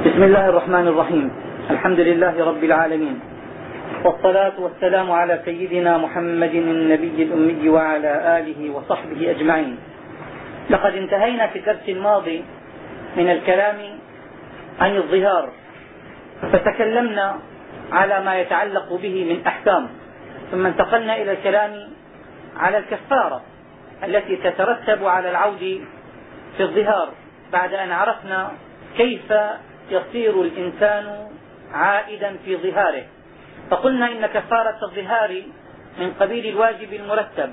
بسم الله الرحمن الرحيم. الحمد لله رب العالمين. والصلاة والسلام على سيدنا محمد النبي الأمي وعلى آله وصحبه أجمعين. لقد انتهينا في الدرس الماضي من الكلام عن الظهار. فتكلمنا على ما يتعلق به من أحكام. ثم انتقلنا إلى الكلام على الكفارة التي تترتب على العود في الظهار بعد أن عرفنا كيف يصير الإنسان عائدا في ظهاره. فقلنا إن كفارة الظهار من قبيل الواجب المرتب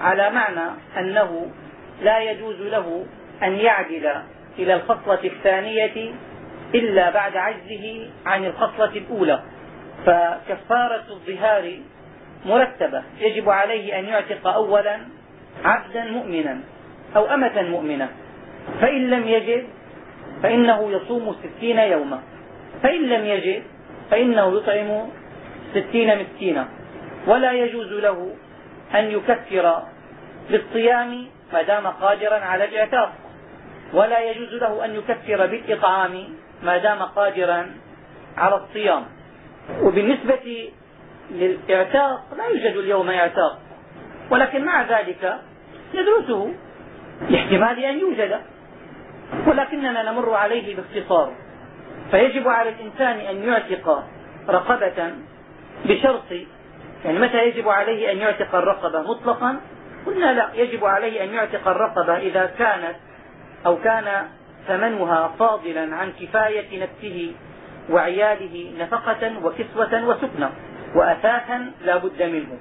على معنى أنه لا يجوز له أن يعدل إلى الخصلة الثانية إلا بعد عجزه عن الخصلة الأولى. فكفارة الظهار مرتبة يجب عليه أن يعتق أولا عبدا مؤمنا أو أمة مؤمنة. فإن لم يجد فإنه يصوم ستين يوما. فإن لم يجد فإنه يطعم ستين مسكينا. ولا يجوز له أن يكفر بالصيام ما دام قادرا على الاعتاق ولا يجوز له أن يكفر بالإطعام ما دام قادرا على الصيام. وبالنسبة للاعتاق لا يوجد اليوم اعتاق. ولكن مع ذلك ندرسه. لاحتمال أن يوجد. ولكننا نمر عليه باختصار. فيجب على الإنسان أن يعتق رقبة بشرط يعني متى يجب عليه أن يعتق الرقبة مطلقا؟ قلنا لا يجب عليه أن يعتق الرقبة إذا كانت أو كان ثمنها فاضلا عن كفاية نفسه وعياله نفقة وكسوة وسكنة وأثاثا لا بد منه.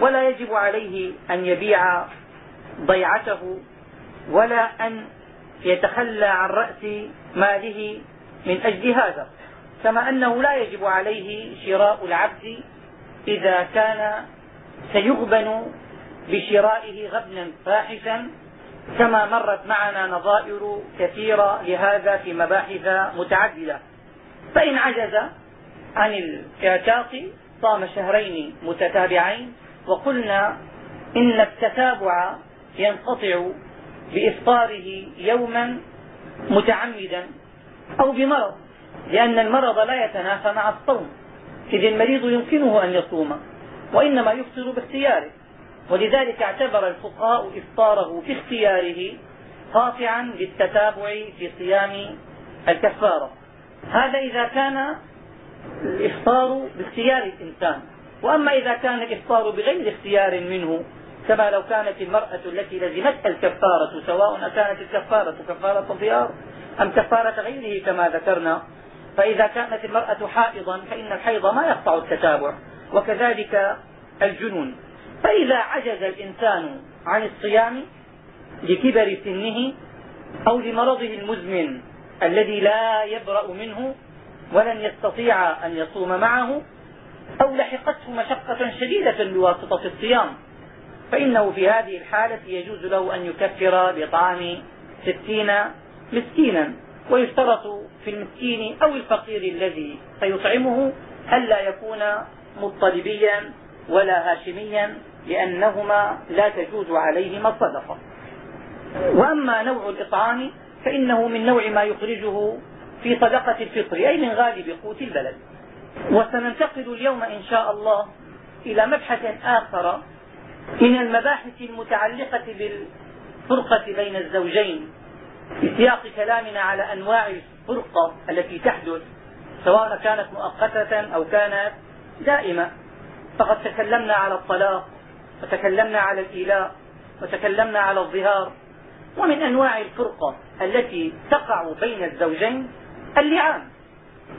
ولا يجب عليه أن يبيع ضيعته ولا أن يتخلى عن رأس ماله من أجل هذا كما أنه لا يجب عليه شراء العبد إذا كان سيغبن بشرائه غبنا فاحشا كما مرت معنا نظائر كثيرة لهذا في مباحث متعددة. فإن عجز عن الإعتاق صام شهرين متتابعين وقلنا إن التتابع ينقطع بإفطاره يوما متعمدا أو بمرض لأن المرض لا يتنافى مع الصوم. إذ المريض يمكنه أن يصوم وإنما يفطر باختياره. ولذلك اعتبر الفقهاء إفطاره في اختياره قاطعا للتتابع في صيام الكفارة. هذا إذا كان الإفطار باختيار الإنسان. وأما إذا كان الإفطار بغير اختيار منه كما لو كانت المرأة التي لزمتها الكفارة سواء كانت الكفارة كفارة الضيار أم كفارة غيره كما ذكرنا فإذا كانت المرأة حائضا فإن الحيض ما يقطع التتابع وكذلك الجنون. فإذا عجز الإنسان عن الصيام لكبر سنه أو لمرضه المزمن الذي لا يبرأ منه ولن يستطيع أن يصوم معه أو لحقته مشقة شديدة بواسطة الصيام. فإنه في هذه الحالة يجوز له أن يكفر بطعام ستين مسكينا ويشترط في المسكين أو الفقير الذي سيطعمه ألا يكون مطلبيا ولا هاشميا لأنهما لا تجوز عليهما الصدقة. وأما نوع الإطعام فإنه من نوع ما يخرجه في صدقة الفطر أي من غالب قوت البلد. وسننتقل اليوم إن شاء الله إلى مبحث آخر من المباحث المتعلقة بالفرقة بين الزوجين في سياق كلامنا على أنواع الفرقة التي تحدث سواء كانت مؤقتة أو كانت دائمة. فقد تكلمنا على الطلاق وتكلمنا على الإيلاء وتكلمنا على الظهار. ومن أنواع الفرقة التي تقع بين الزوجين اللعان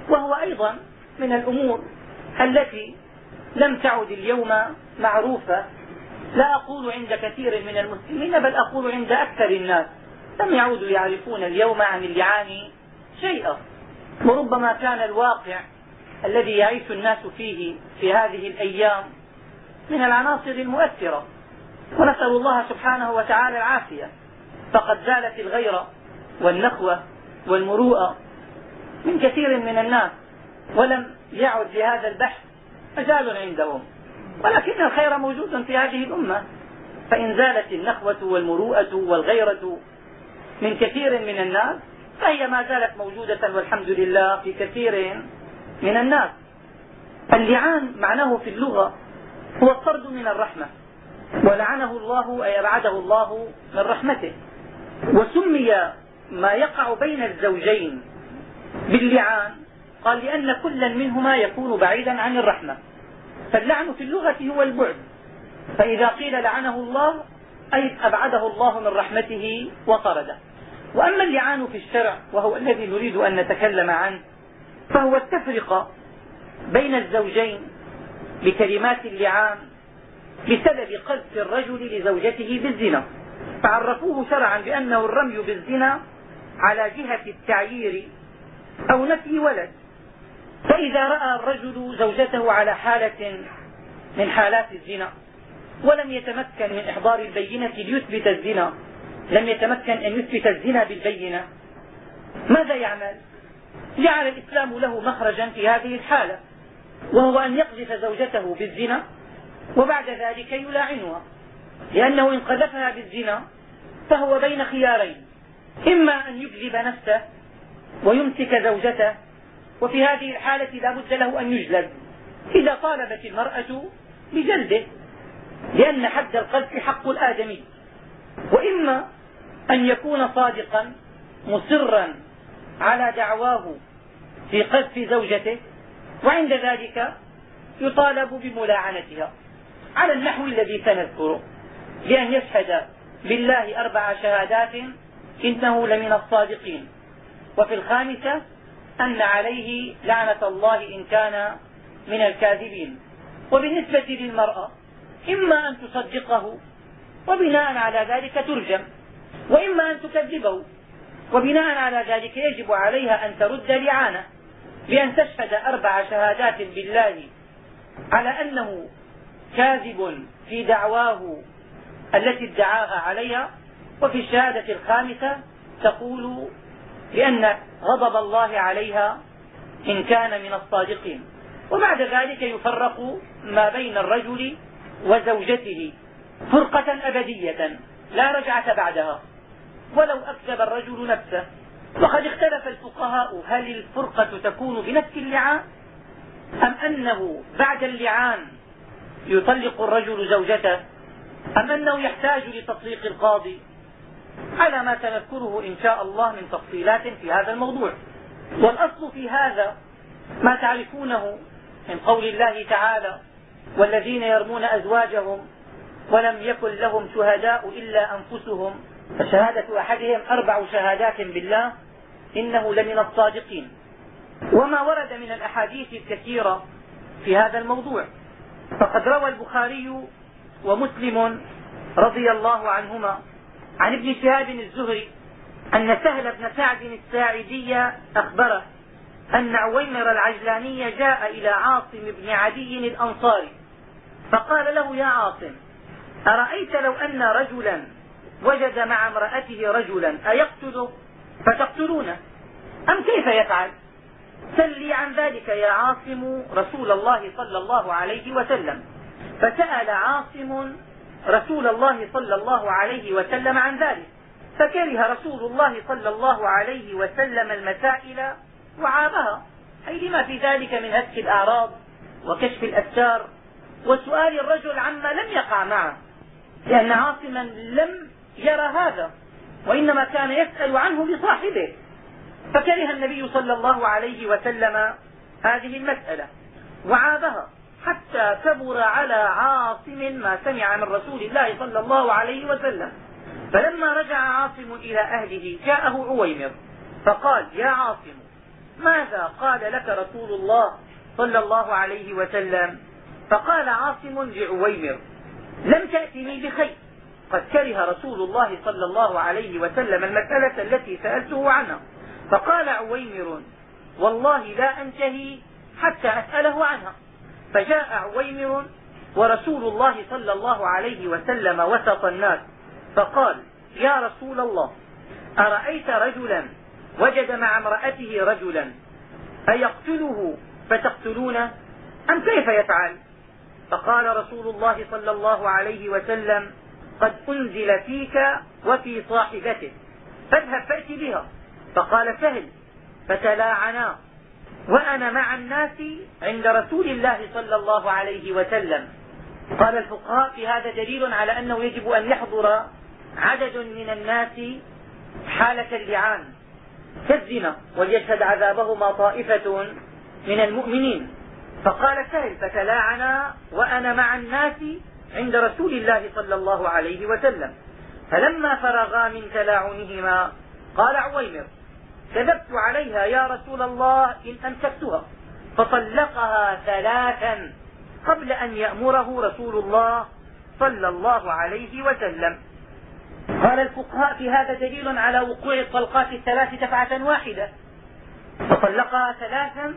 وهو أيضا من الأمور التي لم تعد اليوم معروفة لا أقول عند كثير من المسلمين بل أقول عند أكثر الناس. لم يعودوا يعرفون اليوم عن اللعان شيئا. وربما كان الواقع الذي يعيش الناس فيه في هذه الأيام من العناصر المؤثرة. ونسأل الله سبحانه وتعالى العافية. فقد زالت الغيرة والنخوة والمروءة من كثير من الناس ولم يعد لهذا البحث مجال عندهم. ولكن الخير موجود في هذه الأمة. فإن زالت النخوة والمروءة والغيرة من كثير من الناس فهي ما زالت موجودة والحمد لله في كثير من الناس. اللعان معناه في اللغة هو الطرد من الرحمة. ولعنه الله أي أبعده الله من رحمته. وسمي ما يقع بين الزوجين باللعان. قال لأن كلا منهما يكون بعيدا عن الرحمة. فاللعن في اللغة هو البعد. فإذا قيل لعنه الله أي أبعده الله من رحمته وطرده. وأما اللعان في الشرع وهو الذي نريد أن نتكلم عنه فهو التفرقة بين الزوجين بكلمات اللعان بسبب قذف الرجل لزوجته بالزنا. فعرفوه شرعا بأنه الرمي بالزنا على جهة التعيير أو نفي ولد. فإذا رأى الرجل زوجته على حالة من حالات الزنا ولم يتمكن من إحضار البينة ليثبت الزنا لم يتمكن أن يثبت الزنا بالبينة ماذا يعمل؟ جعل الإسلام له مخرجا في هذه الحالة وهو أن يقذف زوجته بالزنا وبعد ذلك يلاعنها لأنه إن قذفها بالزنا فهو بين خيارين إما أن يكذب نفسه ويمسك زوجته وفي هذه الحالة لا بد له أن يجلد. إذا طالبت المرأة بجلده لأن حد القذف حق الآدمي. وإما أن يكون صادقا مصرا على دعواه في قذف زوجته وعند ذلك يطالب بملاعنتها. على النحو الذي سنذكره. بأن يشهد بالله أربع شهادات إنه لمن الصادقين. وفي الخامسة أن عليه لعنة الله إن كان من الكاذبين. وبالنسبة للمرأة إما أن تصدقه وبناء على ذلك ترجم. وإما أن تكذبه وبناء على ذلك يجب عليها أن ترد لعانة. بأن تشهد أربع شهادات بالله على أنه كاذب في دعواه التي ادعاها عليها. وفي الشهادة الخامسة تقول بأن غضب الله عليها إن كان من الصادقين. وبعد ذلك يفرق ما بين الرجل وزوجته فرقة أبدية لا رجعة بعدها. ولو أكذب الرجل نفسه وقد اختلف الفقهاء هل الفرقة تكون بنفس اللعان أم أنه بعد اللعان يطلق الرجل زوجته أم أنه يحتاج لتطليق القاضي. على ما سنذكره إن شاء الله من تفصيلات في هذا الموضوع. والأصل في هذا ما تعرفونه من قول الله تعالى والذين يرمون أزواجهم ولم يكن لهم شهداء إلا أنفسهم فشهادة أحدهم أربع شهادات بالله إنه لمن الصادقين. وما ورد من الأحاديث الكثيرة في هذا الموضوع. فقد روى البخاري ومسلم رضي الله عنهما عن ابن شهاب الزهري أن سهل بن سعد الساعدي أخبره أن عويمر العجلاني جاء إلى عاصم بن عدي الأنصاري فقال له يا عاصم أرأيت لو أن رجلا وجد مع امرأته رجلا أيقتله فتقتلونه. أم كيف يفعل؟ سل لي عن ذلك يا عاصم رسول الله صلى الله عليه وسلم. فسأل عاصم رسول الله صلى الله عليه وسلم عن ذلك. فكره رسول الله صلى الله عليه وسلم المسائل وعابها أي لما في ذلك من هتك الأعراض وكشف الأستار وسؤال الرجل عما لم يقع معه. لأن عاصما لم يرى هذا وإنما كان يسأل عنه لصاحبه. فكره النبي صلى الله عليه وسلم هذه المسألة وعابها حتى كبر على عاصم ما سمع من رسول الله صلى الله عليه وسلم. فلما رجع عاصم إلى أهله جاءه عويمر فقال يا عاصم ماذا قال لك رسول الله صلى الله عليه وسلم؟ فقال عاصم لعويمر لم تأتني بخير. قد كره رسول الله صلى الله عليه وسلم المسألة التي سألته عنها. فقال عويمر والله لا أنتهي حتى أسأله عنها. فجاء عويمر ورسول الله صلى الله عليه وسلم وسط الناس فقال يا رسول الله أرأيت رجلا وجد مع امرأته رجلا أيقتله فتقتلونه؟ أم كيف يفعل؟ فقال رسول الله صلى الله عليه وسلم قد أنزل فيك وفي صاحبته فاذهب فأت بها. فقال سهل فتلاعنا. وأنا مع الناس عند رسول الله صلى الله عليه وسلم. قال الفقهاء في هذا دليل على أنه يجب أن يحضر عدد من الناس حالة اللعان كالزنا وليشهد عذابهما طائفة من المؤمنين. فقال سهل فتلاعنا وأنا مع الناس عند رسول الله صلى الله عليه وسلم. فلما فرغا من تلاعنهما قال عويمر كذبت عليها يا رسول الله إن أمسكتها. فطلقها ثلاثا قبل أن يأمره رسول الله صلى الله عليه وسلم. قال الفقهاء في هذا دليل على وقوع الطلقات الثلاث دفعة واحدة. فطلقها ثلاثا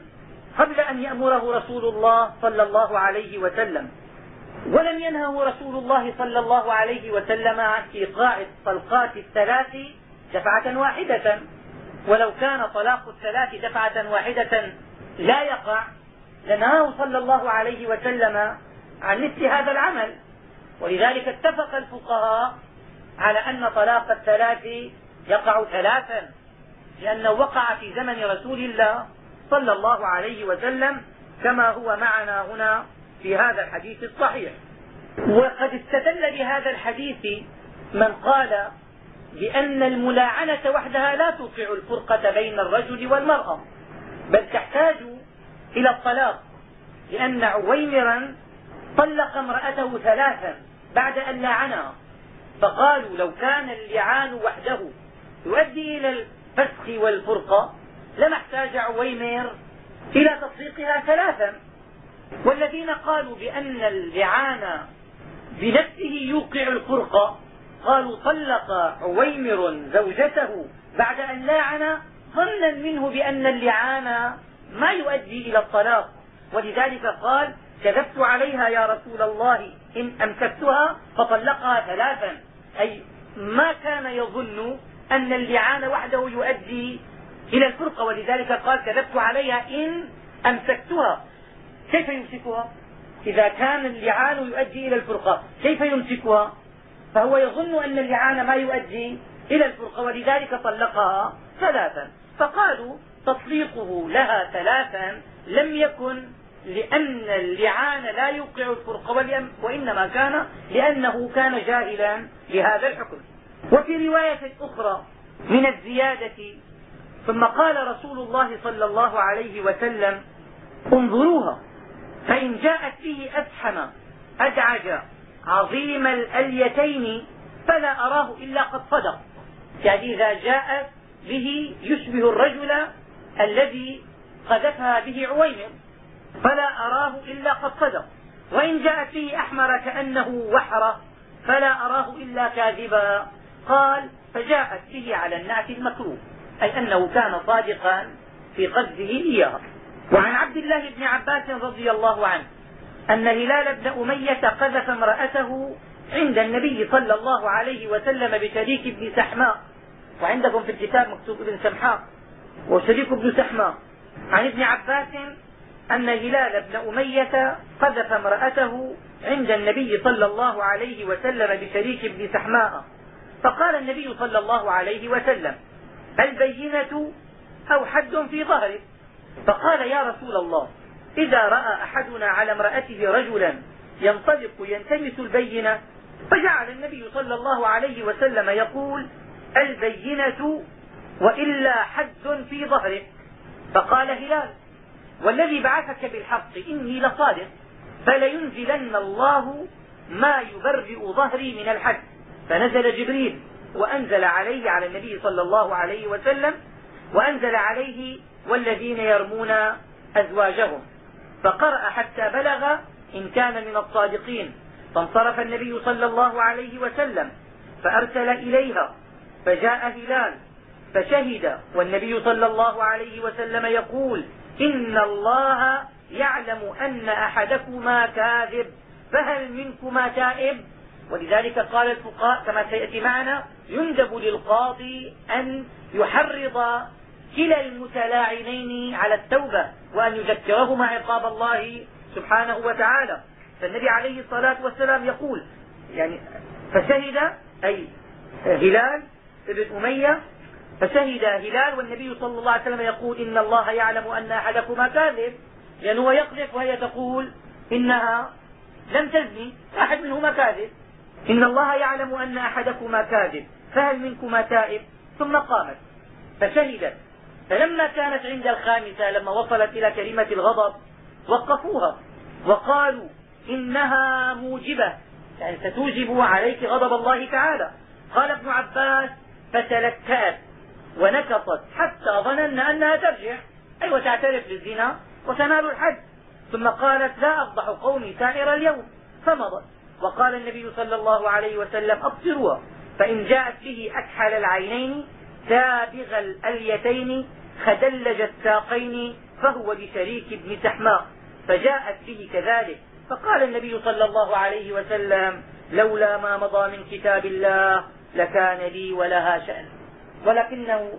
قبل أن يأمره رسول الله صلى الله عليه وسلم. ولم ينهه رسول الله صلى الله عليه وسلم عن ايقاع الطلقات الثلاث دفعة واحدة. ولو كان طلاق الثلاث دفعة واحدة لا يقع لنهاه صلى الله عليه وسلم عن مثل هذا العمل. ولذلك اتفق الفقهاء على أن طلاق الثلاث يقع ثلاثا لأنه وقع في زمن رسول الله صلى الله عليه وسلم كما هو معنا هنا في هذا الحديث الصحيح. وقد استدل بهذا الحديث من قال بأن الملاعنة وحدها لا توقع الفرقة بين الرجل والمرأة بل تحتاج إلى الطلاق لأن عويمرا طلق امرأته ثلاثا بعد أن لعنها فقالوا لو كان اللعان وحده يؤدي إلى الفسخ والفرقة لما احتاج عويمر إلى تطليقها ثلاثا. والذين قالوا بأن اللعان بنفسه يوقع الفرقة قالوا طلق عويمر زوجته بعد أن لاعن ظنا منه بأن اللعان ما يؤدي إلى الطلاق. ولذلك قال كذبت عليها يا رسول الله إن أمسكتها فطلقها ثلاثا. أي ما كان يظن أن اللعان وحده يؤدي إلى الفرقة. ولذلك قال كذبت عليها إن أمسكتها. كيف يمسكها؟ إذا كان اللعان يؤدي إلى الفرقة كيف يمسكها؟ فهو يظن أن اللعان ما يؤدي إلى الفرقة ولذلك طلقها ثلاثا. فقالوا تطليقه لها ثلاثا لم يكن لأن اللعان لا يوقع الفرقة وإنما كان لأنه كان جاهلا بهذا الحكم. وفي رواية أخرى من الزيادة ثم قال رسول الله صلى الله عليه وسلم انظروها فإن جاءت به أفحم أدعج عظيم الأليتين فلا أراه إلا قد صدق. يعني إذا جاء به يشبه الرجل الذي قذفها به عويمر. فلا أراه إلا قد صدق. وإن جاءت به أحمر كأنه وحره فلا أراه إلا كاذبا. قال فجاءت به على النعت المكروه أي أنه كان صادقا في قذفه إياها وعن عبد الله بن عباس رضي الله عنه أن هلال بن أمية قذف امرأته عند النبي صلى الله عليه وسلم بشريك بن سحماء. وعندكم في الكتاب مكتوب ابن سمحاء. وشريك بن سحماء. عن ابن عباس أن هلال بن أمية قذف امرأته عند النبي صلى الله عليه وسلم بشريك بن سحماء. فقال النبي صلى الله عليه وسلم البينة أو حد في ظهره. فقال يا رسول الله إذا رأى أحدنا على امرأته رجلا ينطلق يلتمس البينة فجعل النبي صلى الله عليه وسلم يقول البينة وإلا حد في ظهره. فقال هلال والذي بعثك بالحق إني لصادق فلينزلن الله ما يبرئ ظهري من الحد. فنزل جبريل وأنزل عليه على النبي صلى الله عليه وسلم وأنزل عليه والذين يرمون أزواجهم. فقرأ حتى بلغ إن كان من الصادقين. فانصرف النبي صلى الله عليه وسلم فأرسل إليها فجاء هلال فشهد. والنبي صلى الله عليه وسلم يقول إن الله يعلم أن أحدكما كاذب فهل منكما تائب؟ ولذلك قال الفقهاء كما سيأتي معنا يندب للقاضي أن يحرض كلا المتلاعنين على التوبة وأن يذكرهما عقاب الله سبحانه وتعالى. فالنبي عليه الصلاة والسلام يقول يعني فشهد أي هلال بن أمية فشهد هلال والنبي صلى الله عليه وسلم يقول إن الله يعلم أن أحدكما كاذب لأنه يقذف وهي تقول إنها لم تزني أحد منهما كاذب. إن الله يعلم أن أحدكما كاذب فهل منكما تائب؟ ثم قامت فشهدت. فلما كانت عند الخامسة لما وصلت إلى كلمة الغضب وقفوها وقالوا إنها موجبة يعني ستوجب عليك غضب الله تعالى. قال ابن عباس فتلكأت ونكصت حتى ظننا أنها ترجع. أي وتعترف بالزنا وتنال الحج. ثم قالت لا أفضح قومي سائر اليوم. فمضت. وقال النبي صلى الله عليه وسلم أبصروها. فإن جاءت به أكحل العينين سابغ الأليتين خدلج الساقين فهو لشريك ابن سحماء فجاءت به كذلك. فقال النبي صلى الله عليه وسلم لولا ما مضى من كتاب الله لكان لي ولها شأن. ولكنه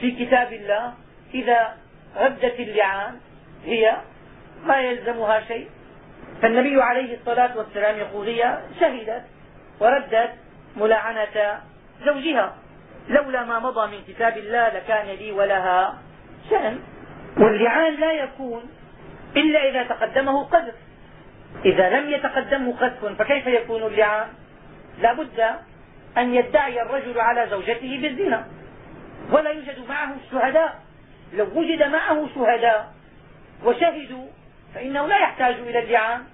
في كتاب الله إذا ردت اللعان هي ما يلزمها شيء. فالنبي عليه الصلاة والسلام يقول هي شهدت وردت ملاعنة زوجها. لولا ما مضى من كتاب الله لكان لي ولها شأن واللعان لا يكون إلا إذا تقدمه قذف. إذا لم يتقدمه قذف فكيف يكون اللعان؟ لا بد أن يدعي الرجل على زوجته بالزنا. ولا يوجد معه الشهداء. لو وجد معه شهداء وشهدوا فإنه لا يحتاج إلى اللعان.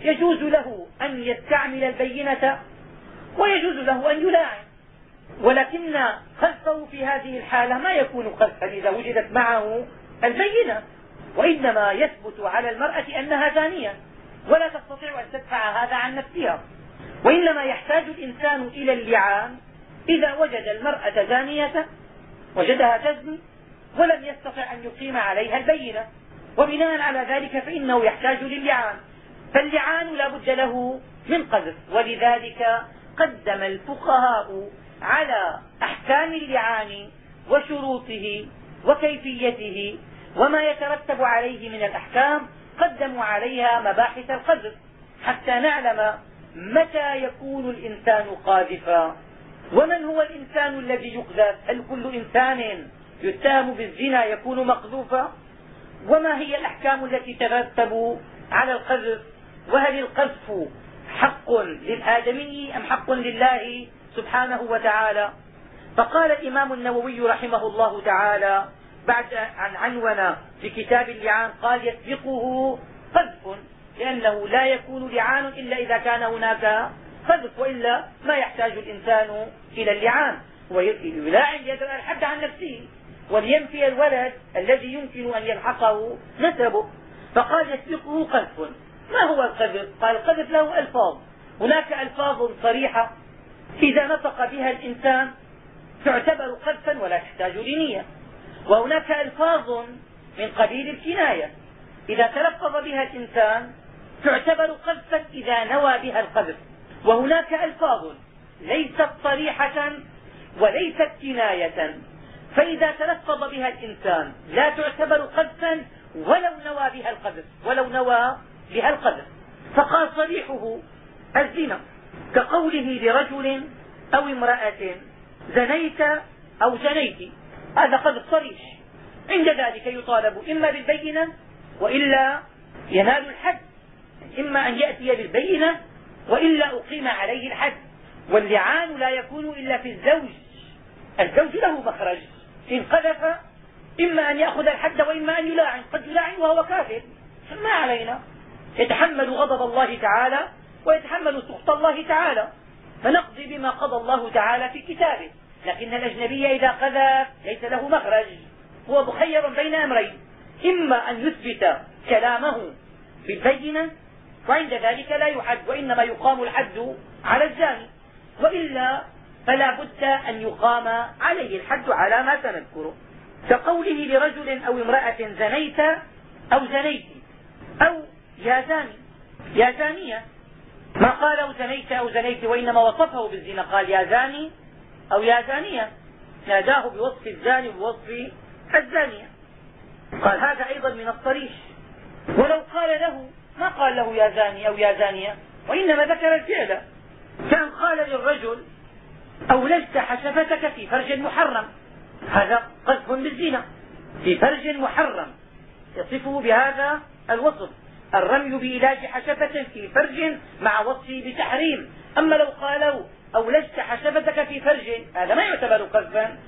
يجوز له أن يستعمل البينة ويجوز له أن يلاعن. ولكن قذفه في هذه الحالة ما يكون قذفا إذا وجدت معه البينة وإنما يثبت على المرأة أنها زانية. ولا تستطيع أن تدفع هذا عن نفسها. وإنما يحتاج الإنسان إلى اللعان. إذا وجد المرأة زانية وجدها تزني ولم يستطع أن يقيم عليها البينة. وبناء على ذلك فإنه يحتاج للعان. فاللعان لا بد له من قذف ولذلك قدم الفقهاء على أحكام اللعان وشروطه وكيفيته وما يترتب عليه من الأحكام قدموا عليها مباحث القذف حتى نعلم متى يكون الإنسان قاذفا ومن هو الإنسان الذي يقذف؟ هل كل إنسان يتهم بالزنا يكون مقذوفا؟ وما هي الأحكام التي ترتب على القذف؟ وهل القذف حق للآدمي أم حق لله سبحانه وتعالى. فقال الإمام النووي رحمه الله تعالى بعد أن عنون في كتاب اللعان قال يسبقه قذف لأنه لا يكون لعان إلا إذا كان هناك قذف وإلا ما يحتاج الإنسان إلى اللعان. ويلاعن يدرأ الحد عن نفسه ولينفي الولد الذي يمكن أن يلحقه نسبه. فقال يسبقه قذف ما هو القذف قال القذف له ألفاظ. هناك ألفاظ صريحة إذا نطق بها الإنسان تعتبر قذفا ولا تحتاج لنية. وهناك ألفاظ من قبيل الكناية. إذا تلفظ بها الإنسان تعتبر قذفا إذا نوى بها القذف. وهناك ألفاظ ليست صريحة وليست كناية. فإذا تلفظ بها الإنسان لا تعتبر قذفا ولو نوى بها القذف ولو نوى بها القذف. فقال صريحه الزنا. كقوله لرجل أو امرأة زنيت أو زنيت هذا قذف صريح. عند ذلك يطالب إما بالبينة وإلا ينال الحد. إما أن يأتي بالبينة وإلا أقيم عليه الحد. واللعان لا يكون إلا في الزوج. الزوج له مخرج. إن قذف إما أن يأخذ الحد وإما أن يلاعن. قد يلاعن وهو كافر. ما علينا؟ يتحمل غضب الله تعالى ويتحمل سخط الله تعالى. فنقضي بما قضى الله تعالى في كتابه. لكن الأجنبي إذا قذف ليس له مخرج. هو مخير بين أمرين. إما أن يثبت كلامه بالبينة وعند ذلك لا يحد وإنما يقام الحد على الزاني. وإلا فلا بد أن يقام عليه الحد على ما سنذكره. كقوله لرجل أو امرأة زنيت أو زنيت أو يا زاني يا زانية. ما قال أو زنيت أو زنيت وإنما وصفه بالزنا. قال يا زاني أو يا زانية. ناداه بوصف الزاني وبوصف الزانية. قال هذا أيضا من الصريح ولو قال له ما قال له يا زاني أو يا زانية؟ وإنما ذكر الفعل. كان قال للرجل أولجت حشفتك في فرج محرم. هذا قذف بالزنا. في فرج محرم. يصفه بهذا الوصف. الرمي بإلاج حشفة في فرج مع وصفه بتحريم. أما لو قالوا أولجت حشفتك في فرج هذا ما يعتبر قذفا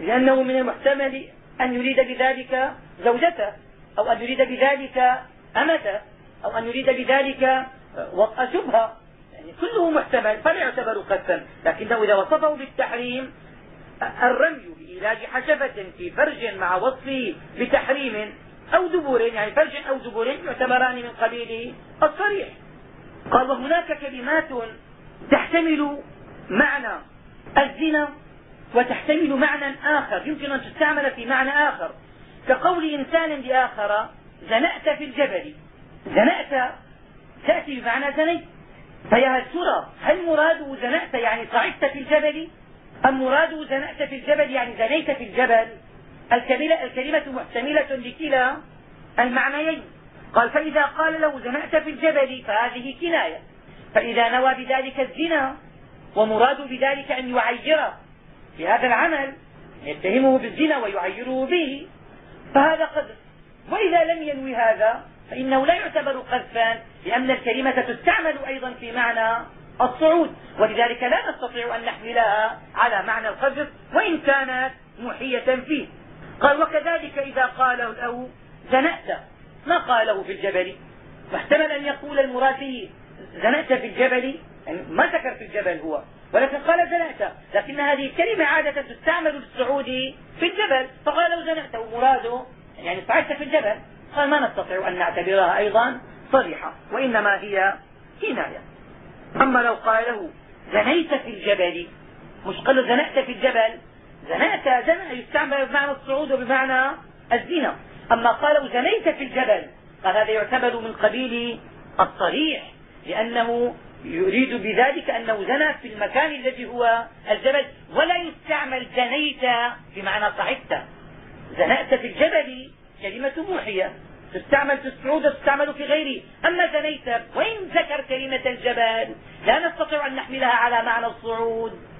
لأنه من المحتمل أن يريد بذلك زوجته أو أن يريد بذلك أمته أو أن يريد بذلك وطأ شبهة. يعني كله محتمل فلا يعتبر قذفا لكنه إذا وصفه بالتحريم الرمي بإيلاج حشفة في فرج مع وصفه بتحريم أو دبور يعني فرج أو دبور يعتبران من قبيل الصريح. قال وهناك كلمات تحتمل معنى الزنا وتحتمل معنى آخر. يمكن أن تستعمل في معنى آخر. كقول إنسان لآخر زنأت في الجبل. زنأت تأتي بمعنى زنيت. فيا ترى هل مراده زنأت يعني صعدت في الجبل أم مراده زنأت في الجبل يعني زنيت في الجبل الكلمة محتملة لكلا المعنيين. قال فإذا قال له زنأت في الجبل فهذه كناية. فإذا نوى بذلك الزنا ومراد بذلك أن يعيره. بهذا العمل يتهمه بالزنا ويعيره به. فهذا قذف. وإذا لم ينوي هذا فإنه لا يعتبر قذفا لأن الكلمة تستعمل أيضا في معنى الصعود. ولذلك لا نستطيع أن نحملها على معنى القذف وإن كانت موحية فيه. قال وكذلك إذا قال له زنأت ما قاله في الجبل؟ واحتمل أن يقول المراد زنأت في الجبل يعني ما ذكر في الجبل هو ولكن قال زنأت لكن هذه الكلمة عادة تستعمل للصعود في الجبل فقال له زنأت ومراده يعني صعدت في الجبل قال ما نستطيع أن نعتبرها أيضا صريحة وإنما هي كناية. أما لو قال له زنيت في الجبل مش قال له زنأت في الجبل زنأت زنا يستعمل بمعنى الصعود وبمعنى الزنا. أما قالوا زنيت في الجبل قال هذا يعتبر من قبيل الصريح لأنه يريد بذلك أنه زنى في المكان الذي هو الجبل ولا يستعمل زنيت بمعنى صعدت. زنأت في الجبل كلمة موحية تستعمل في الصعود وتستعمل في غيره. أما زنيت وإن ذكر كلمة الجبل لا نستطيع أن نحملها على معنى الصعود.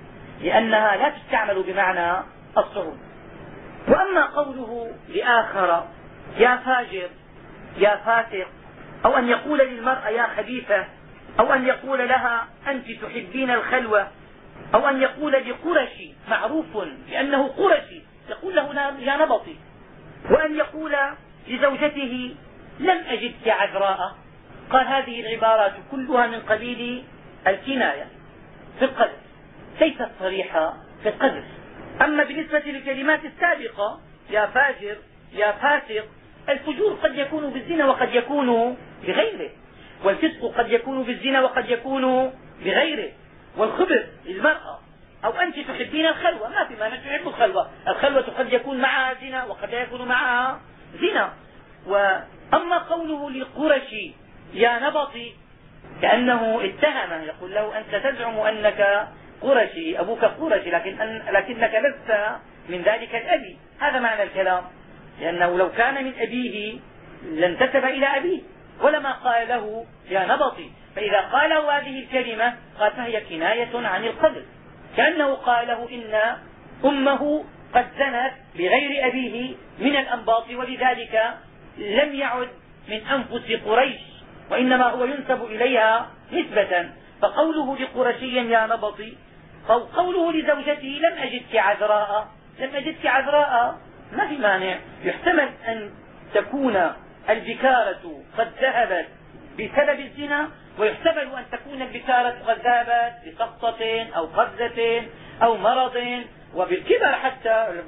لأنها لا تستعمل بمعنى الصعود وأما قوله لآخر يا فاجر يا فاسق أو أن يقول للمرأة يا خبيثة أو أن يقول لها أنت تحبين الخلوة أو أن يقول لقرشي معروف لأنه قرشي يقول له يا نبطي. وأن يقول لزوجته لم أجدك عذراء. قال هذه العبارات كلها من قبيل الكناية في القذف ليست صريحة في القذف أما بالنسبة للكلمات السابقة يا فاجر يا فاسق الفجور قد يكون بالزنا وقد يكون بغيره. والفسق قد يكون بالزنا وقد يكون بغيره. والخبث للمرأة. أو أنت تحبين الخلوة. ما في مانع تحب الخلوة. الخلوة قد يكون معها زنا وقد لا يكون معها زنا. وأما قوله للقرشي يا نبطي كأنه اتهمه يقول له أنت تزعم أنك قرشي أبوك قرشي لكن أن لكنك لست من ذلك الأبي. هذا معنى الكلام. لأنه لو كان من أبيه لانتسب إلى أبيه. ولما قال له يا نبطي. فإذا قال له هذه الكلمة قال فهي كناية عن القذف كأنه قال له إن أمه قد زنت بغير أبيه من الأنباط ولذلك لم يعد من أنفس قريش وإنما هو ينسب إليها نسبة. فقوله لقرشي يا نبطي أو قوله لزوجته لم أجدك عذراء لم أجدك عذراء. ما في مانع. يحتمل أن تكون البكارة قد ذهبت بسبب الزنا ويحتمل أن تكون البكارة قد ذهبت بسقطة أو قفزة أو مرض. وبالكبر حتى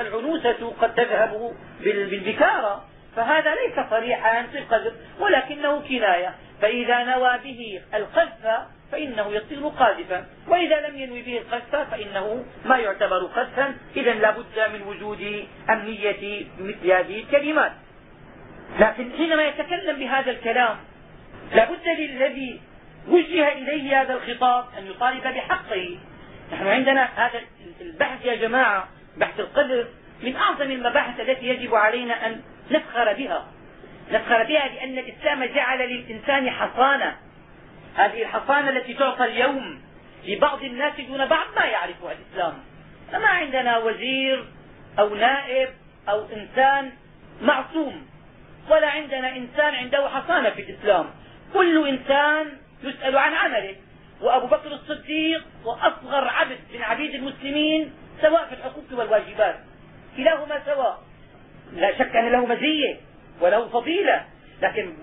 العنوسة قد تذهب بالبكارة. فهذا ليس صريحا في القذف ولكنه كناية. فإذا نوى به القذف فإنه يصير قاذفا. وإذا لم ينوي به القذف فإنه ما يعتبر قذفا. إذا لا بد من وجود أمنية مثل هذه الكلمات. لكن حينما يتكلم بهذا الكلام لا بد للذي وجه إليه هذا الخطاب أن يطالب بحقه. نحن عندنا هذا البحث يا جماعة بحث القذف من أعظم المباحث التي يجب علينا أن نفخر بها. نفخر بها لأن الإسلام جعل للإنسان حصانة. هذه الحصانة التي تعطى اليوم لبعض الناس دون بعض ما يعرفها الإسلام. فما عندنا وزير أو نائب أو إنسان معصوم ولا عندنا إنسان عنده حصانة في الإسلام. كل إنسان يسأل عن عمله. وأبو بكر الصديق وأصغر عبد من عبيد المسلمين سواء في الحقوق والواجبات. كلاهما سواء. لا شك أن له مزية. وله فضيلة لكن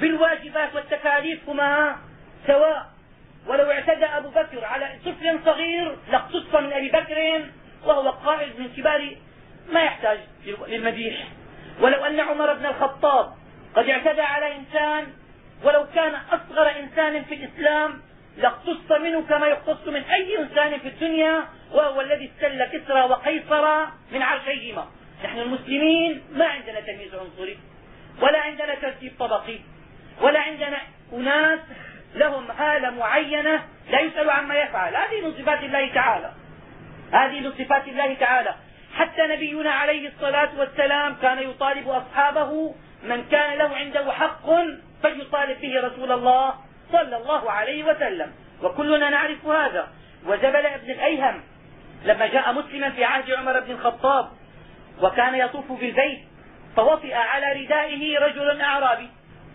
بالواجبات والتكاليف هما سواء. ولو اعتدى أبو بكر على طفل صغير لاقتص من أبي بكر وهو قائد من كبار ما يحتاج للمديح. ولو أن عمر بن الخطاب قد اعتدى على إنسان ولو كان أصغر إنسان في الإسلام لاقتص منه كما يقتص من أي إنسان في الدنيا وهو الذي استل كسرى وقيصر من عرشيهما. نحن المسلمين ما عندنا تمييز عنصري. ولا عندنا ترتيب طبقي. ولا عندنا أناس لهم حالة معينة لا يسأل عما يفعل. هذه من صفات الله تعالى. هذه من صفات الله تعالى. حتى نبينا عليه الصلاة والسلام كان يطالب أصحابه من كان له عنده حق فليطالب به رسول الله صلى الله عليه وسلم. وكلنا نعرف هذا. وجبل ابن الأيهم لما جاء مسلما في عهد عمر بن الخطاب وكان يطوف بالبيت فوطئ على ردائه رجل أعرابي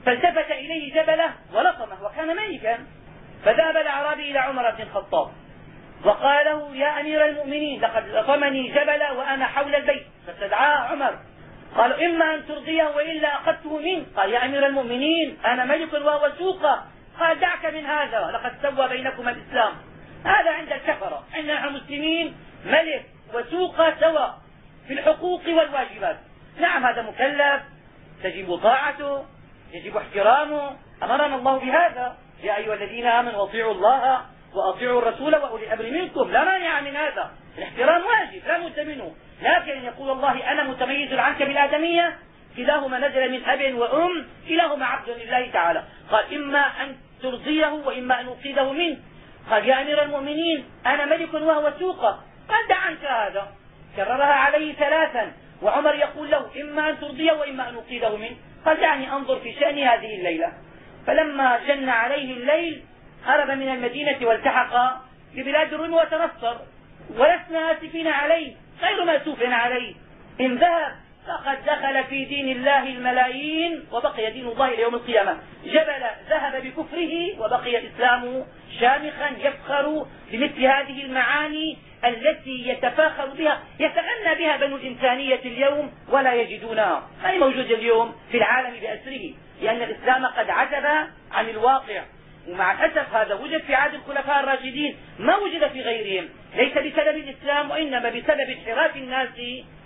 فالتفت إليه جبله ولطمه وكان ميتا فذهب الأعرابي إلى عمر بن الخطاب وقال له يا أمير المؤمنين لقد لطمني جبل وأنا حول البيت فاستدعاه عمر قال إما أن ترضيه وإلا أخذته منك. قال يا أمير المؤمنين أنا ملك وهو سوقة قال دعك من هذا لقد سوى بينكما الإسلام هذا عند الكفرة عندنا المسلمين ملك وسوقة سواء في الحقوق والواجبات. نعم هذا مكلف تجب طاعته يجب احترامه. أمرنا الله بهذا. يا أيها الذين آمنوا أطيعوا الله وأطيعوا الرسول وأولي الأمر منكم. لا مانع من هذا. الاحترام واجب لا بد منه. لكن أن يقول الله أنا متميز عنك بالآدمية؟ كلاهما نزل من أب وأم كلاهما عبد لله تعالى. قال إما أن ترضيه وإما أن أقيده منك. قال يا أمير المؤمنين أنا ملك وهو سوقه دع عنك هذا. كررها عليه ثلاثا. وعمر يقول له إما أن ترضيه وإما أن أقيده منك. قال دعني أنظر في شأن هذه الليلة. فلما جن عليه الليل هرب من المدينة والتحق ببلاد الروم وتنصر. ولسنا آسفين عليه غير ماسوف عليه. إن ذهب فقد دخل في دين الله الملايين وبقي دين الله إلى يوم القيامة. جبل ذهب بكفره وبقي الإسلام شامخا يفخر بمثل هذه المعاني. التي يتفاخر بها يتغنى بها بنو الإنسانية اليوم ولا يجدونها هي موجودة اليوم في العالم بأسره؟ لأن الإسلام قد عزب عن الواقع. ومع الأسف هذا وجد في عهد الخلفاء الراشدين ما وجد في غيرهم. ليس بسبب الإسلام وإنما بسبب انحراف الناس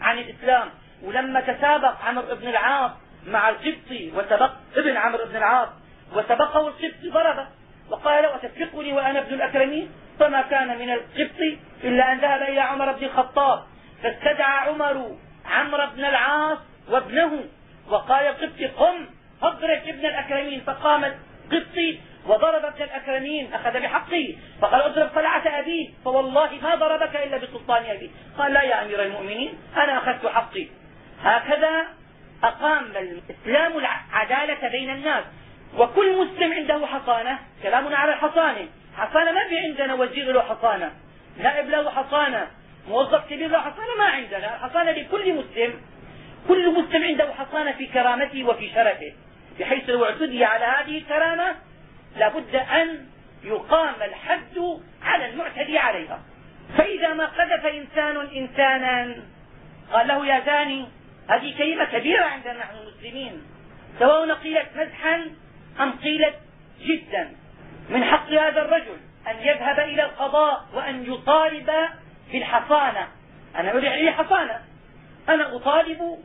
عن الإسلام. ولما تسابق عمرو بن العاص مع القبطي وسبق ابن عمرو بن العاص وسبقه القبطي ضربه. وقال له اتسبقني وأنا ابن الأكرمين؟ فما كان من القبطي إلا أن ذهب إلى عمر بن الخطاب فاستدعى عمر عمرو بن العاص وابنه وقال القبطي قم اضرب ابن الأكرمين فقام القبطي وضرب ابن الأكرمين أخذ بحقه فقال اضرب طلعه ابيه فوالله ما ضربك إلا بسلطان ابيه قال لا يا أمير المؤمنين أنا أخذت حقي. هكذا أقام الإسلام العدالة بين الناس وكل مسلم عنده حصانة كلامنا على الحصانة. حصانة ما في عندنا وزير له حصانة. نائب له حصانة. موظف كبير له حصانة ما عندنا الحصانة لكل مسلم. كل مسلم عنده حصانة في كرامته وفي شرفه. بحيث لو اعتدي على هذه الكرامة لابد أن يقام الحد على المعتدي عليها. فإذا ما قذف إنسان إنسانا قال له يا زاني هذه كلمة كبيرة عندنا نحن المسلمين. سواء قيلت مزحا أم قيلت جدا. من حق هذا الرجل أن يذهب إلى القضاء وأن يطالب بالحصانة. أنا أريد لي حصانة. أنا أطالب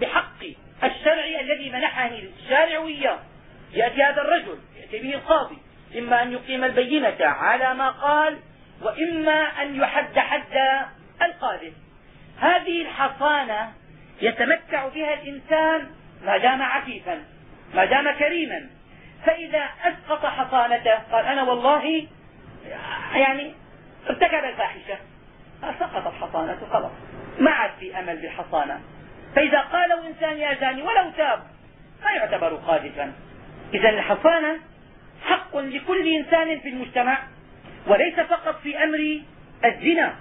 بحقي الشرعي الذي منحني الشارع إياه يأتي هذا الرجل يأتي به القاضي. إما أن يقيم البينة على ما قال وإما أن يحد حد القاذف هذه الحصانة يتمتع بها الإنسان ما دام عفيفا ما دام كريما. فإذا أسقط حصانته قال أنا والله يعني ارتكب الفاحشة. سقطت حصانته خلاص. ما عاد في أمل بالحصانة. فإذا قال إنسان يا زاني ولو تاب ما يعتبر قاذفا. إذا الحصانة حق لكل إنسان في المجتمع وليس فقط في أمر الزنا.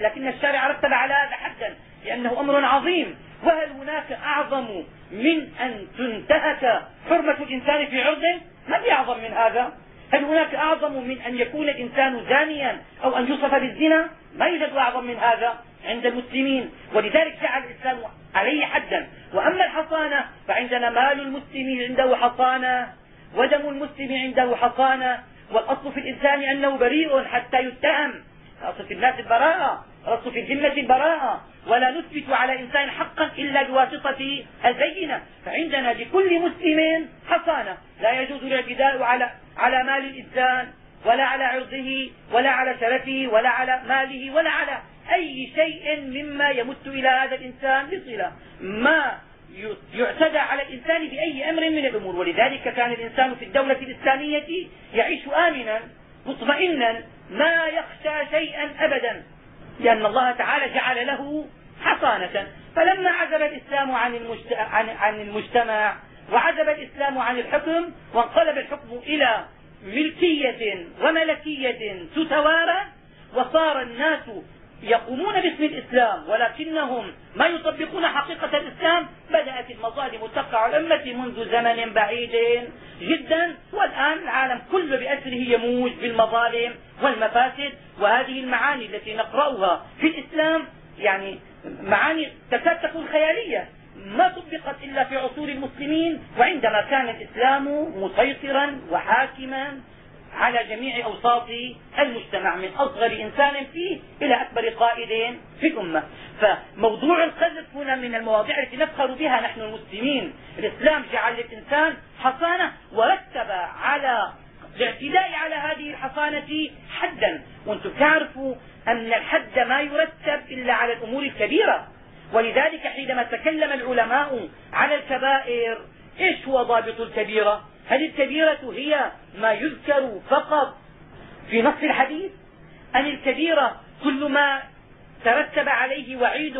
لكن الشارع رتب على هذا حدا لأنه أمر عظيم. وهل هناك أعظم من أن تنتهك حرمة الإنسان في عرضه؟ ما في أعظم من هذا؟ هل هناك أعظم من أن يكون الإنسان زانيا أو أن يوصف بالزنا؟ ما يوجد أعظم من هذا عند المسلمين ولذلك جعل الإسلام عليه حدا. وأما الحصانة فعندنا مال المسلم عنده حصانة ودم المسلم عنده حصانة والأصل في الإنسان أنه بريء حتى يتهم. الأصل في الناس البراءة. الأصل في الذمة البراءة. ولا نثبت على إنسان حقا إلا بواسطة البينة. فعندنا لكل مسلم حصانة. لا يجوز الاعتداء على على مال الإنسان ولا على عرضه ولا على شرفه ولا على ماله ولا على أي شيء مما يمت إلى هذا الإنسان بصلة. ما يعتدى على الإنسان بأي أمر من الأمور. ولذلك كان الإنسان في الدولة الإسلامية يعيش آمنا مطمئنا ما يخشى شيئا أبدا. لأن الله تعالى جعل له حصانة. فلما عزب الإسلام عن, عن المجتمع وعزب الإسلام عن الحكم وانقلب الحكم إلى ملكية وملكية تتوارى وصار الناس يقومون باسم الإسلام ولكنهم ما يطبقون حقيقة الإسلام. بدأت المظالم تقع الأمة منذ زمن بعيد جدا والآن العالم كله بأسره يموج بالمظالم والمفاسد. وهذه المعاني التي نقرأها في الإسلام يعني معاني تكاد تكون خيالية. ما طبقت إلا في عصور المسلمين وعندما كان الإسلام مسيطرا وحاكما على جميع أوساط المجتمع من أصغر إنسان فيه إلى أكبر قائد في الأمة. فموضوع القذف هنا من المواضيع التي نفخر بها نحن المسلمين. الإسلام جعل للإنسان حصانة ورتب على الاعتداء على هذه الحصانة حدا. وأنتم تعرفوا أن الحد ما يرتب إلا على الأمور الكبيرة. ولذلك حينما تكلم العلماء على الكبائر إيش هو ضابط الكبيرة؟ هل الكبيرة هي ما يذكر فقط في نص الحديث؟ أم الكبيرة كل ما ترتب عليه وعيد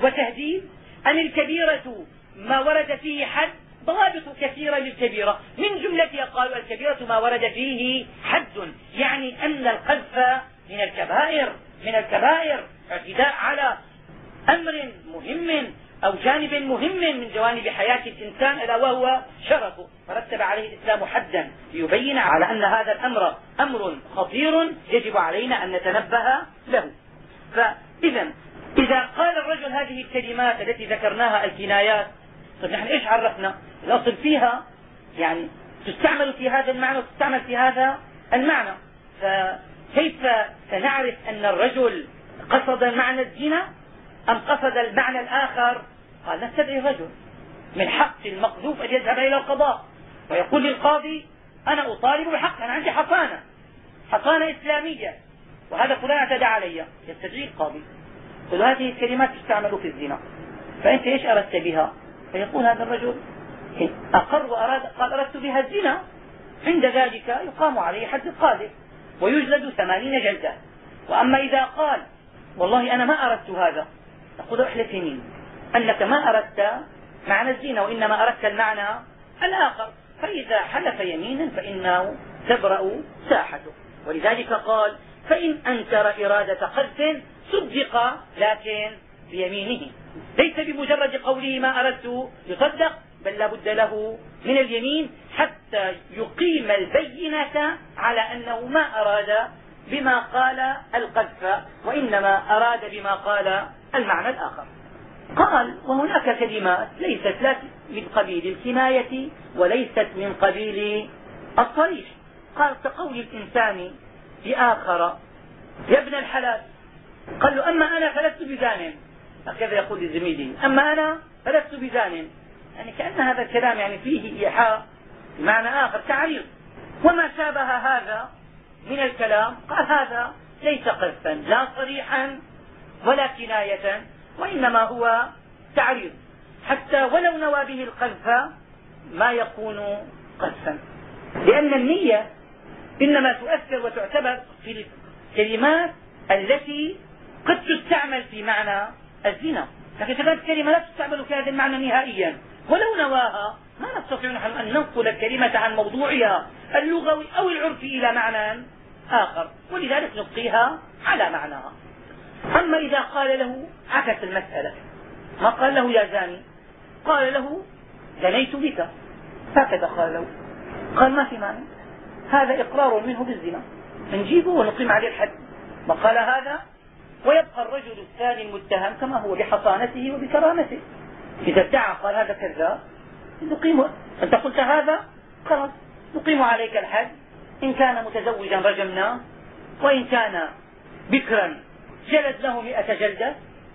وتهديد؟ أم الكبيرة ما ورد فيه حد؟ ضوابط كثيرة للكبيرة. من جملتها قالوا الكبيرة ما ورد فيه حد يعني أن القذف من الكبائر من الكبائر اعتداء على أمر مهم أو جانب مهم من جوانب حياة الإنسان ألا وهو شرفه فرتب عليه الإسلام حدا ليبين على أن هذا الأمر أمر خطير يجب علينا أن نتنبه له. فإذا إذا قال الرجل هذه الكلمات التي ذكرناها الكنايات طيب نحن إيش عرفنا؟ الأصل فيها يعني تستعمل في هذا المعنى وتستعمل في هذا المعنى. فكيف سنعرف أن الرجل قصد معنى الزنا؟ أم قصد المعنى الآخر؟ قال نستدعي الرجل من حق المقذوف أن يذهب إلى القضاء. ويقول للقاضي أنا أطالب بحق أنا عندي حصانة حصانة إسلامية. وهذا فلان اعتدى علي. يستدعي القاضي. قل هذه الكلمات تستعمل في الزنا. فأنت إيش أردت بها؟ فيقول هذا الرجل أقر وأراد قال أردت بها الزنا. عند ذلك يقام عليه حد القاذف ويجلد ثمانين جلدة. وأما إذا قال والله أنا ما أردت هذا. تقول احلف يمين أنك ما أردت معنى الزنا وإنما أردت المعنى الآخر. فإذا حلف يمينا فإنه تبرأ ساحته ولذلك قال فإن أنكر إرادة قذف صدق لكن بيمينه. ليس بمجرد قوله ما أردت يصدق بل لا بد له من اليمين حتى يقيم البينة على أنه ما أراد بما قال القذف وإنما أراد بما قال المعنى الآخر. قال وهناك كلمات ليست لا من قبيل الكناية وليست من قبيل الصريح قال كقول الإنسان لآخر يا ابن الحلال قال له أما أنا فلست بزان هكذا يقول لزميله أما أنا فلست بزان يعني كأن هذا الكلام يعني فيه إيحاء بمعنى آخر تعريض. وما شابه هذا من الكلام قال هذا ليس قذفا لا صريحا ولا كناية وإنما هو تعريض. حتى ولو نوى به القذف ما يكون قذفا. لأن النية إنما تؤثر وتعتبر في الكلمات التي قد تستعمل في معنى الزنا. لكن كانت الكلمة لا تستعمل في هذا المعنى نهائيا. ولو نواها ما نستطيع نحن أن ننقل الكلمة عن موضوعها اللغوي أو العرفي إلى معنى آخر ولذلك نبقيها على معناها أما إذا قال له عكس المسألة. ما قال له يا زاني. قال له زنيت بك. هكذا قال له. قال ما في مانع هذا إقرار منه بالزنا. نجيبه ونقيم عليه الحد. وقال هذا؟ ويبقى الرجل الثاني المتهم كما هو بحصانته وبكرامته. إذا ادعى قال هذا كذاب. نقيم أنت قلت هذا؟ خلاص نقيم عليك الحد إن كان متزوجا رجمناه وإن كان بكرا جلد له مئة جلدة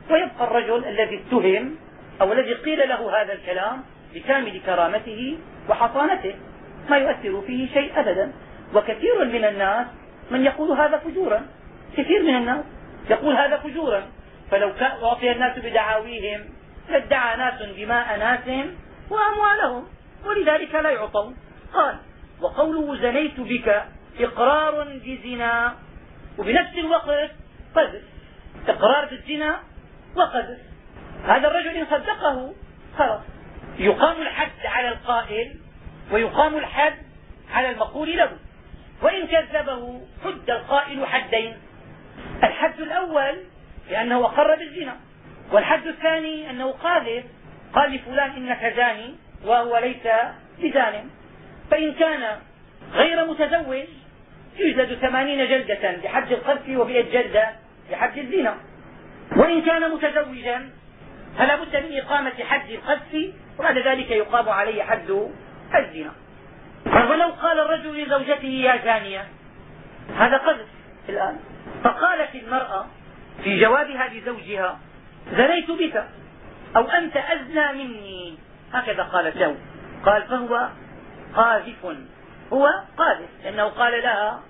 ويبقى الرجل الذي اتهم أو الذي قيل له هذا الكلام بكامل كرامته وحصانته. ما يؤثر فيه شيء أبدا. وكثير من الناس من يقول هذا فجورا. كثير من الناس يقول هذا فجورا. فلو أعطي الناس بدعاويهم لادعى ناس دماء ناس وأموالهم ولذلك لا يعطون. قال وقوله زنيت بك إقرار بزنا. وبنفس الوقت قذف. إقرار بالزنا وقذف. هذا الرجل إن صدقه خلاص. يقام الحد على القائل ويقام الحد على المقول له. وإن كذبه حد القائل حدين. الحد الأول لأنه أقر بالزنا. والحد الثاني أنه قاذف قال لفلان إنك زاني وهو ليس بزان. فإن كان غير متزوج يجلد ثمانين جلدة بحد القذف وبئة جلدة بحد الزنا. وإن كان متزوجا فلا بد من إقامة حد القذف وبعد ذلك يقام عليه حد الزنا. ولو قال الرجل لزوجته يا زانية هذا قذف الآن. فقالت المرأة في جوابها لزوجها زنيت بك. أو أنت أزنى مني. هكذا قالت له قال فهو قاذف. هو قاذف. لأنه قال لها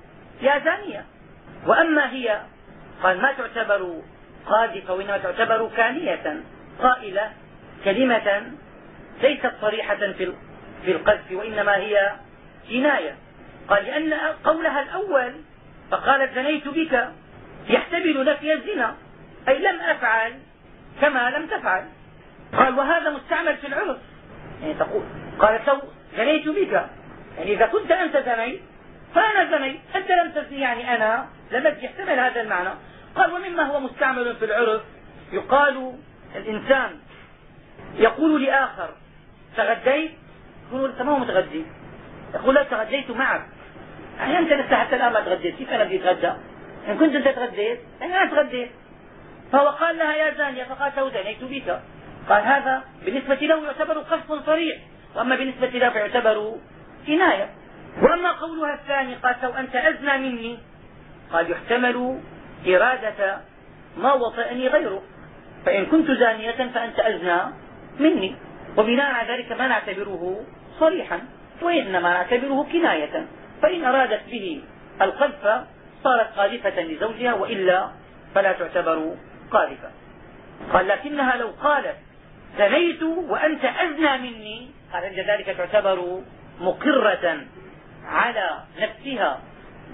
يا زانية. وأما هي قال ما تعتبر قاذفة وإنما تعتبر كانية. قائلة كلمة ليست صريحة في في القذف وإنما هي كناية قال لأن قولها الأول فقالت زنيت بك. يحتمل نفي الزنا. أي لم أفعل كما لم تفعل. قال وهذا مستعمل في العرف. يعني تقول. قالت له زنيت بك. يعني إذا كنت أنت زنيت فأنا زنيت أنت لم تزني يعني أنا لم يحتمل هذا المعنى. قال ومما هو مستعمل في العرف يقال الإنسان يقول لآخر تغديت؟ يقول أنت ما هو متغدي. يقول لا تغديت معك. يعني أنت لسه حتى الآن ما تغديت. كيف أنا بدي اتغدى إن كنت أنت تغديت يعني أنا تغديت. فهو قال لها يا زانية فقالت له زنيت بك. قال هذا بالنسبة له يعتبر قذف صريح وأما بالنسبة له فيعتبر كنايه وأما قولها الثاني قال لو أنت أزنى مني قال يحتمل إرادة ما وطئني غيره. فإن كنت زانية فأنت أزنى مني. وبناء على ذلك ما نعتبره صريحا وإنما نعتبره كناية. فإن أرادت به القذف صارت قاذفة لزوجها وإلا فلا تعتبر قاذفة. قال لكنها لو قالت زنيت وأنت أزنى مني. قال عند ذلك تعتبر مقرة على نفسها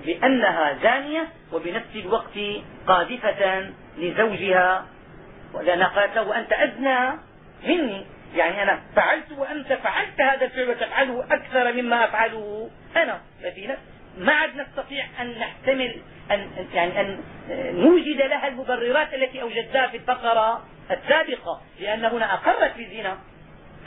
بأنها زانية وبنفس الوقت قاذفة لزوجها. ولأنها قالت له وأنت أزنى مني. يعني أنا فعلت وأنت فعلت هذا الفعل وتفعله أكثر مما أفعله أنا. ففي ما عاد نستطيع أن نحتمل أن يعني أن نوجد لها المبررات التي أوجدناها في الفقرة السابقة لأن هنا أقرت بالزنا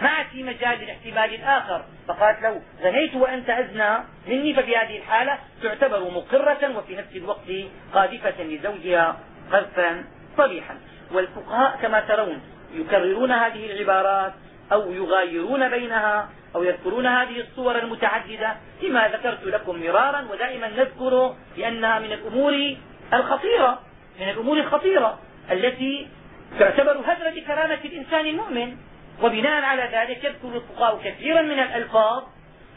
ما عاد في مجال للاحتمال الآخر. فقالت لو زنيت وأنت أزنى مني ففي هذه الحالة تعتبر مقرة وفي نفس الوقت قاذفة لزوجها قذفا صريحا. والفقهاء كما ترون يكررون هذه العبارات أو يغايرون بينها أو يذكرون هذه الصور المتعددة. لما ذكرت لكم مرارا ودائما نذكر لأنها من الأمور الخطيرة من الأمور الخطيرة التي تعتبر هدرا لكرامة الإنسان المؤمن. وبناء على ذلك يذكر الفقهاء كثيرا من الألفاظ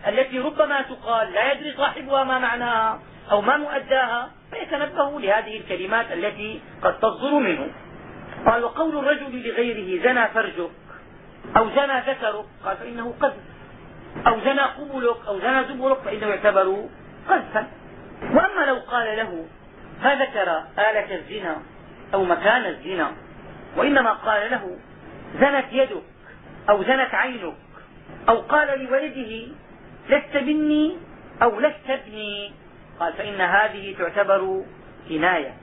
التي ربما تقال لا يدري صاحبها ما معناها أو ما مؤداها. فيتنبه لهذه الكلمات التي قد تصدر منه. قال وقول الرجل لغيره زنى فرجك. أو زنى ذكرك قال فإنه قذف. أو زنى قبلك أو زنى زبرك فإنه يعتبر قذفا. وأما لو قال له ما ذكر آلة الزنا أو مكان الزنا؟ وإنما قال له زنت يدك أو زنت عينك. أو قال لولده لست مني أو لست ابني. قال فإن هذه تعتبر كناية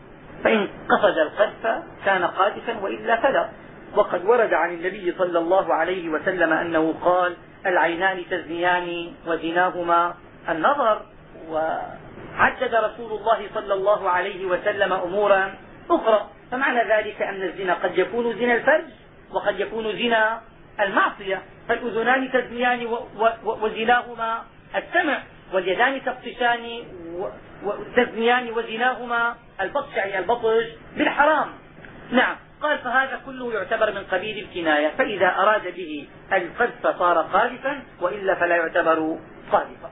فإن قصد القذف كان قاذفا وإلا فلا. وقد ورد عن النبي صلى الله عليه وسلم أنه قال العينان تزنيان وزناهما النظر وعدد رسول الله صلى الله عليه وسلم أمورا أخرى. فمعنى ذلك أن الزنا قد يكون زنا الفرج وقد يكون زنا المعصية. فالأذنان تزنيان وزناهما السمع واليدان تبطشان تزنيان وزناهما البطش يعني البطش بالحرام. نعم. قال فهذا كله يعتبر من قبيل الكناية فإذا أراد به القذف صار قاذفا وإلا فلا يعتبر قاذفا.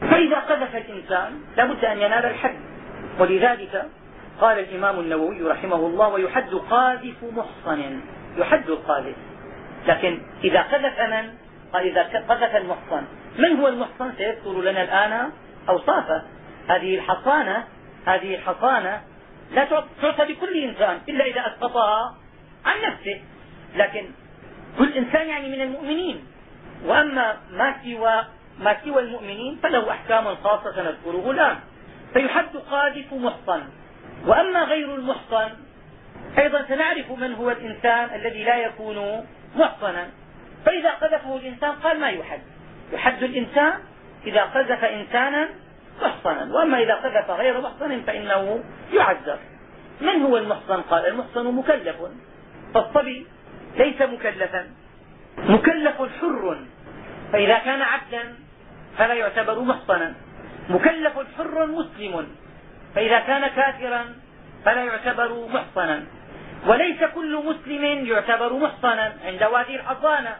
فإذا قذف الإنسان لابد أن ينال الحد. ولذلك قال الإمام النووي رحمه الله ويحد قاذف محصن يحد القاذف. لكن إذا قذف من؟ قال إذا قذف المحصن. من هو المحصن؟ سيذكر لنا الآن أوصافه. هذه الحصانة هذه الحصانة لا تعطى لكل إنسان إلا إذا أسقطها عن نفسه. لكن كل إنسان يعني من المؤمنين. وأما ما سوى ما سوى المؤمنين فله أحكام خاصة سنذكره الآن. فيحد قاذف محصن. وأما غير المحصن أيضا سنعرف من هو الإنسان الذي لا يكون محصنا. فإذا قذفه الإنسان قال ما يحد؟ يحد الإنسان إذا قذف إنسانا محصنا. وأما إذا قذف غير محصن فإنه يعذر. من هو المحصن؟ قال المحصن مكلف. فالصبي ليس مكلفا. مكلف حر. فإذا كان عبدا فلا يعتبر محصنا. مكلف حر مسلم. فإذا كان كافرا فلا يعتبر محصنا. وليس كل مسلم يعتبر محصنا. عند وادي الحصانة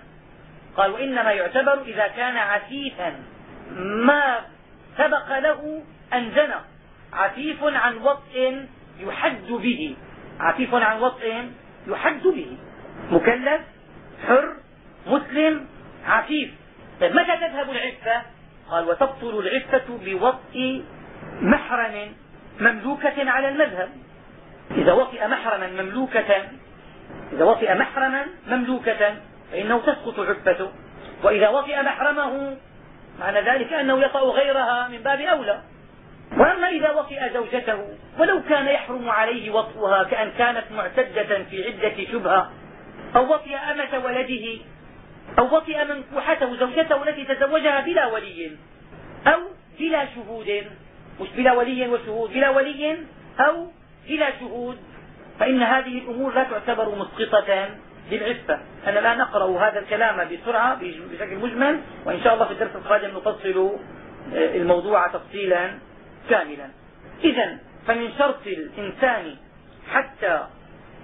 قال وإنما يعتبر إذا كان عفيفا. ما سبق له أن زنى عفيف عن وطء يحد به. عفيف عن وطء يحد به. مكلف حر مسلم عفيف. طيب متى تذهب العفة؟ قال وتبطل العفة بوطء محرم مملوكة على المذهب. إذا وطئ محرما مملوكة إذا وطئ محرما مملوكة فإنه تسقط عفته. وإذا وطئ محرمه معنى ذلك أنه يطأ غيرها من باب أولى. وأما إذا وطئ زوجته ولو كان يحرم عليه وطئها كأن كانت معتدة في عدة شبهة أو وطئ أمة ولده أو وطئ منكوحته زوجته التي تزوجها بلا ولي أو بلا شهود مش بلا ولي وشهود بلا ولي أو بلا شهود فإن هذه الأمور لا تعتبر مسقطة. للعفة أنا لا نقرأ هذا الكلام بسرعة بشكل مجمل وإن شاء الله في الدرس القادم نفصل آه، الموضوع تفصيلا كاملا. إذا فمن شرط الإنسان حتى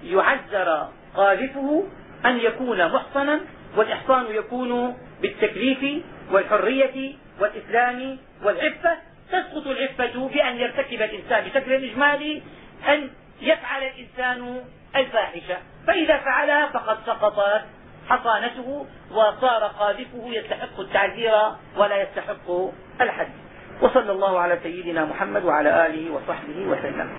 يعذر قاذفه أن يكون محصنا والإحصان يكون بالتكليف والحرية والإسلام والعفة. تسقط العفة بأن يرتكب الإنسان بشكل إجمالي أن يفعل الإنسان الفاحشة. فإذا فعلها فقد سقطت حصانته وصار قاذفه يستحق التعزير ولا يستحق الحد. وصلى الله على سيدنا محمد وعلى آله وصحبه وسلم.